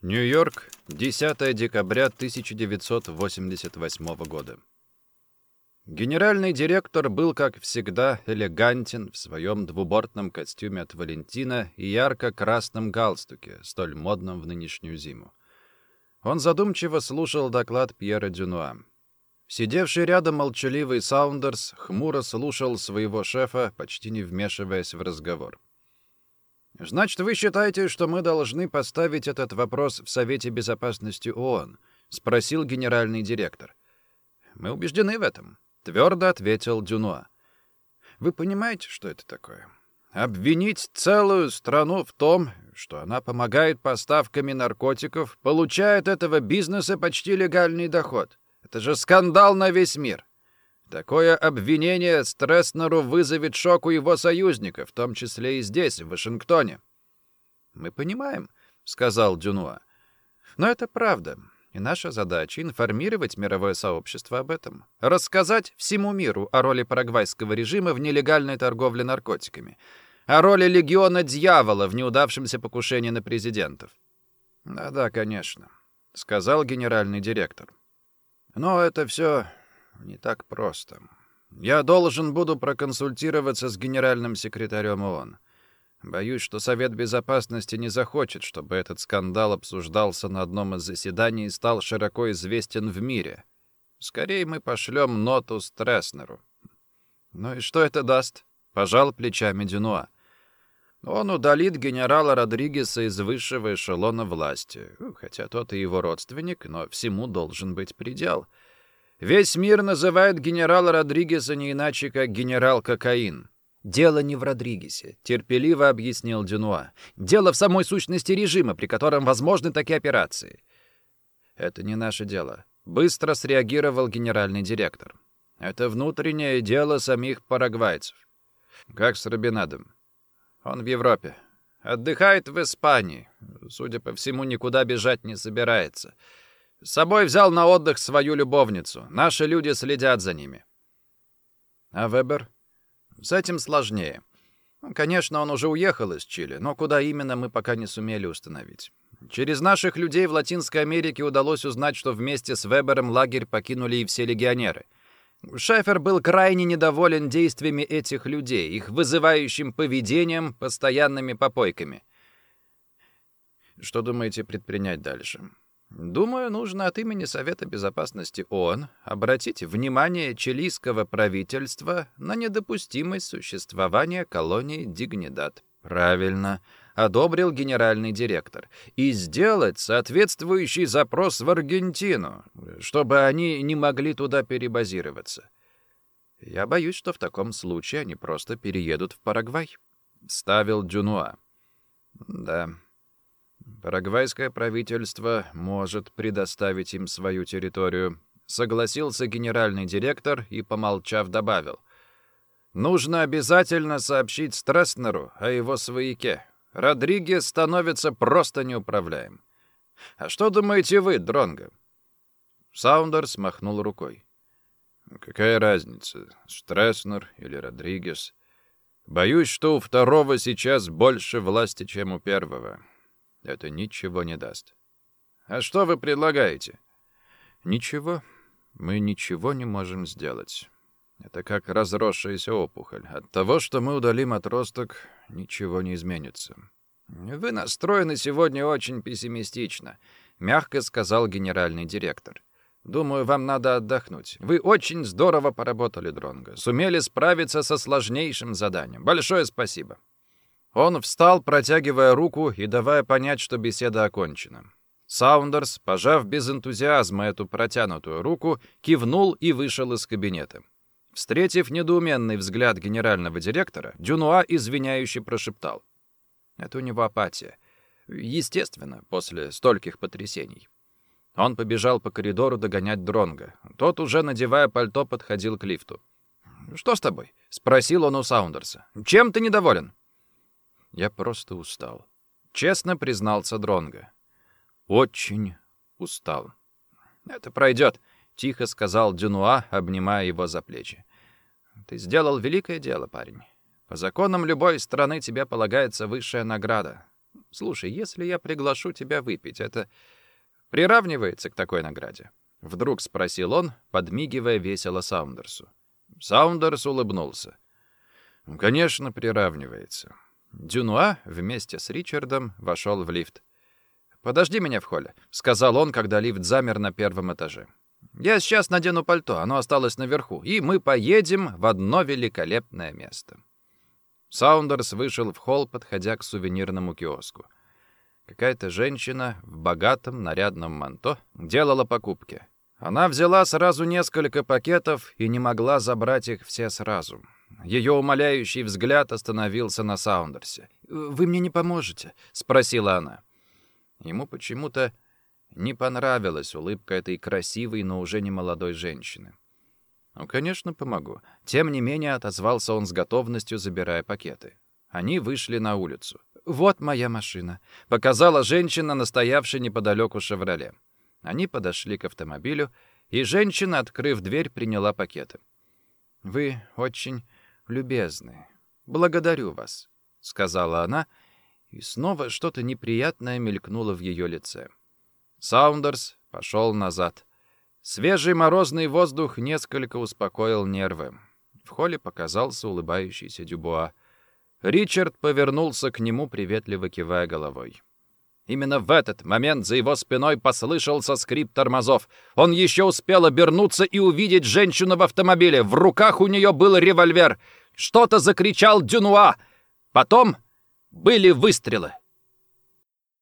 Нью-Йорк, 10 декабря 1988 года. Генеральный директор был, как всегда, элегантен в своем двубортном костюме от Валентина и ярко-красном галстуке, столь модном в нынешнюю зиму. Он задумчиво слушал доклад Пьера Дюнуа. Сидевший рядом молчаливый Саундерс хмуро слушал своего шефа, почти не вмешиваясь в разговор. «Значит, вы считаете, что мы должны поставить этот вопрос в Совете Безопасности ООН?» — спросил генеральный директор. «Мы убеждены в этом», — твердо ответил Дюнуа. «Вы понимаете, что это такое? Обвинить целую страну в том, что она помогает поставками наркотиков, получает этого бизнеса почти легальный доход. Это же скандал на весь мир. Такое обвинение Стресснеру вызовет шок у его союзников, в том числе и здесь, в Вашингтоне. «Мы понимаем», — сказал Дюнуа. «Но это правда, и наша задача — информировать мировое сообщество об этом, рассказать всему миру о роли парагвайского режима в нелегальной торговле наркотиками, о роли легиона дьявола в неудавшемся покушении на президентов». «Да-да, конечно», — сказал генеральный директор. «Но это все не так просто. Я должен буду проконсультироваться с генеральным секретарем ООН. Боюсь, что Совет Безопасности не захочет, чтобы этот скандал обсуждался на одном из заседаний и стал широко известен в мире. Скорее мы пошлем ноту Стресснеру. Ну и что это даст? Пожал плечами Дюнуа. Он удалит генерала Родригеса из высшего эшелона власти, хотя тот и его родственник, но всему должен быть предел — Весь мир называет генерала Родригеса не иначе, как генерал Кокаин. «Дело не в Родригесе», — терпеливо объяснил Дюнуа. «Дело в самой сущности режима, при котором возможны такие операции». «Это не наше дело», — быстро среагировал генеральный директор. «Это внутреннее дело самих парагвайцев. Как с Робинадом. Он в Европе. Отдыхает в Испании. Судя по всему, никуда бежать не собирается. С собой взял на отдых свою любовницу. Наши люди следят за ними. А Вебер? С этим сложнее. Ну, конечно, он уже уехал из Чили, но куда именно мы пока не сумели установить. Через наших людей в Латинской Америке удалось узнать, что вместе с Вебером лагерь покинули и все легионеры. Шефер был крайне недоволен действиями этих людей, их вызывающим поведением, постоянными попойками. Что думаете предпринять дальше? Думаю, нужно от имени Совета Безопасности ООН обратить внимание чилийского правительства на недопустимость существования колонии Дигнидад. Правильно, одобрил генеральный директор. И сделать соответствующий запрос в Аргентину, чтобы они не могли туда перебазироваться. Я боюсь, что в таком случае они просто переедут в Парагвай. Ставил Джунуа. Да, Парагвайское правительство может предоставить им свою территорию, согласился генеральный директор и, помолчав, добавил. Нужно обязательно сообщить Страстнеру о его свояке. Родригес становится просто неуправляем. А что думаете вы, Дронго? Саундерс махнул рукой. Какая разница, Стресснер или Родригес? Боюсь, что у второго сейчас больше власти, чем у первого. Это ничего не даст. А что вы предлагаете? Ничего. Мы ничего не можем сделать. Это как разросшаяся опухоль. От того, что мы удалим отросток, ничего не изменится. Вы настроены сегодня очень пессимистично, мягко сказал генеральный директор. Думаю, вам надо отдохнуть. Вы очень здорово поработали, Дронго. Сумели справиться со сложнейшим заданием. Большое спасибо. Он встал, протягивая руку и давая понять, что беседа окончена. Саундерс, пожав без энтузиазма эту протянутую руку, кивнул и вышел из кабинета. Встретив недоуменный взгляд генерального директора, Дюнуа извиняюще прошептал. «Это у него апатия. Естественно, после стольких потрясений». Он побежал по коридору догонять Дронга. Тот, уже надевая пальто, подходил к лифту. «Что с тобой?» — спросил он у Саундерса. «Чем ты недоволен?» Я просто устал. Честно признался Дронга. Очень устал. Это пройдет, тихо сказал Дюнуа, обнимая его за плечи. Ты сделал великое дело, парень. По законам любой страны тебе полагается высшая награда. «Слушай, если я приглашу тебя выпить, это приравнивается к такой награде?» Вдруг спросил он, подмигивая весело Саундерсу. Саундерс улыбнулся. «Конечно, приравнивается». Дюнуа вместе с Ричардом вошел в лифт. «Подожди меня в холле», — сказал он, когда лифт замер на первом этаже. «Я сейчас надену пальто, оно осталось наверху, и мы поедем в одно великолепное место». Саундерс вышел в холл, подходя к сувенирному киоску. Какая-то женщина в богатом нарядном манто делала покупки. Она взяла сразу несколько пакетов и не могла забрать их все сразу. Ее умоляющий взгляд остановился на Саундерсе. «Вы мне не поможете?» — спросила она. Ему почему-то не понравилась улыбка этой красивой, но уже не молодой женщины. «Ну, конечно, помогу». Тем не менее, отозвался он с готовностью, забирая пакеты. Они вышли на улицу. «Вот моя машина», — показала женщина, настоявшая неподалеку «Шевроле». Они подошли к автомобилю, и женщина, открыв дверь, приняла пакеты. «Вы очень любезны. Благодарю вас», — сказала она, и снова что-то неприятное мелькнуло в ее лице. Саундерс пошел назад. Свежий морозный воздух несколько успокоил нервы. В холле показался улыбающийся Дюбуа. Ричард повернулся к нему, приветливо кивая головой. Именно в этот момент за его спиной послышался скрип тормозов. Он еще успел обернуться и увидеть женщину в автомобиле. В руках у нее был револьвер. Что-то закричал Дюнуа. Потом были выстрелы.